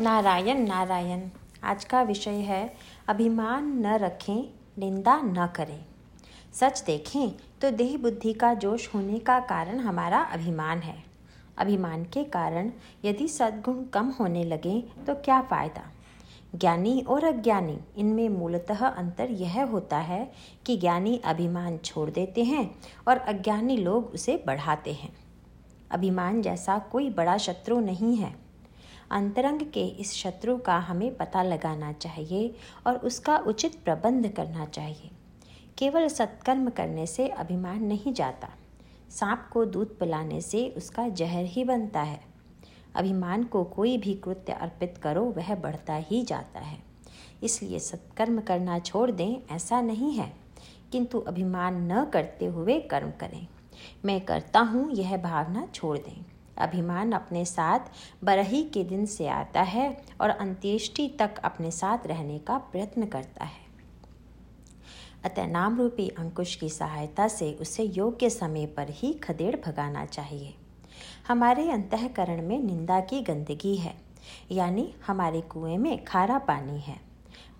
नारायण नारायण, आज का विषय है, अभिमान न रखें, निंदा न करें। सच देखें तो देह बुद्धि का जोश होने का कारण हमारा अभिमान है। अभिमान के कारण यदि सद्गुण कम होने लगे तो क्या फ़ायदा? ज्ञानी और अज्ञानी, इनमें मूलतः अंतर यह होता है कि ज्ञानी अभिमान छोड़ देते हैं और अज्ञानी लोग उसे बढ़ाते हैं। अभिमान जैसा कोई बड़ा शत्रु नहीं है। अंतरंग के इस शत्रु का हमें पता लगाना चाहिए और उसका उचित प्रबंध करना चाहिए। केवल सत्कर्म करने से अभिमान नहीं जाता। सांप को दूध पिलाने से उसका जहर ही बनता है। अभिमान को कोई भी कृत्य अर्पित करो, वह बढ़ता ही जाता है। इसलिए सत्कर्म करना छोड़ दें, ऐसा नहीं है। किंतु अभिमान न करते हुए कर्म करें। मैं करता हूँ, यह भावना छोड़ दें। अभिमान अपने साथ बरही के दिन से आता है और अंत्येष्टि तक अपने साथ रहने का प्रयत्न करता है। अतः नाम रूपी अंकुश की सहायता से उसे योग्य समय पर ही खदेड़ भगाना चाहिए। हमारे अंतकरण में निंदा की गंदगी है, यानी हमारे कुएँ में खारा पानी है।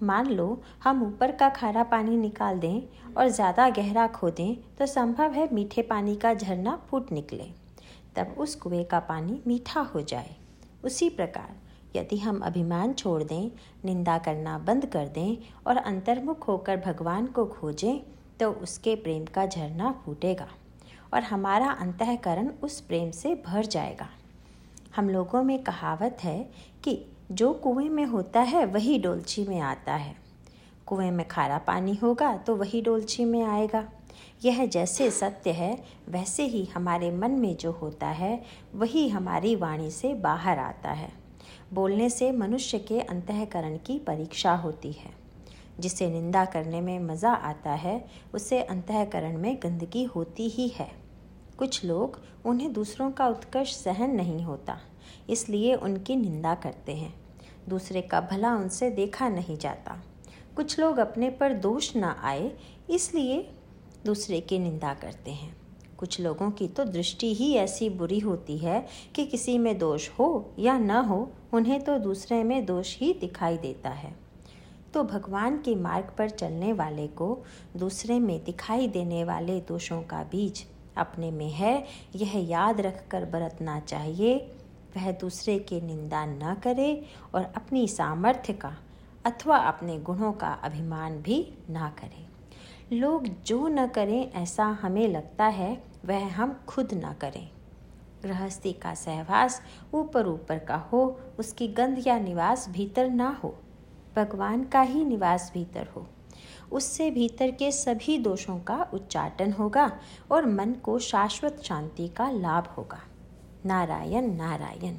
मान लो, हम ऊपर का खारा पानी निकाल दें और ज़्यादा गहरा खोदें तो संभव है मीठे पानी का झरना फूट निकले। तब उस कुएँ का पानी मीठा हो जाए। उसी प्रकार, यदि हम अभिमान छोड़ दें, निंदा करना बंद कर दें और अंतर्मुख होकर भगवान को खोजें तो उसके प्रेम का झरना फूटेगा और हमारा अंतकरण उस प्रेम से भर जाएगा। हम लोगों में कहावत है कि जो कुएँ में होता है, वही डोलची में आता है। कुएँ में खारा पानी होगा तो वही डोलची में आएगा। यह जैसे सत्य है, वैसे ही हमारे मन में जो होता है, वही हमारी वाणी से बाहर आता है। बोलने से मनुष्य के अंतकरण की परीक्षा होती है। जिसे निंदा करने में मज़ा आता है, उसे अंतकरण में गंदगी होती ही है। कुछ लोग उन्हें दूसरों का उत्कर्ष सहन नहीं होता, इसलिए उनकी निंदा करते हैं। दूसरे का भला उनसे देखा नहीं जाता। कुछ लोग अपने पर दोष ना आए, इसलिए दूसरे की निंदा करते हैं। कुछ लोगों की तो दृष्टि ही ऐसी बुरी होती है कि किसी में दोष हो या न हो, उन्हें तो दूसरे में दोष ही दिखाई देता है। तो भगवान के मार्ग पर चलने वाले को दूसरे में दिखाई देने वाले दोषों का बीज अपने में है, यह याद रखकर बरतना चाहिए। वह दूसरे की निंदा न करे और अपनी सामर्थ्य का अथवा अपने गुणों का अभिमान भी ना करे। लोग जो न करें ऐसा हमें लगता है, वह हम खुद न करें। गृहस्थी का सहवास ऊपर ऊपर का हो, उसकी गंध या निवास भीतर ना हो। भगवान का ही निवास भीतर हो। उससे भीतर के सभी दोषों का उच्चाटन होगा और मन को शाश्वत शांति का लाभ होगा। नारायण नारायण।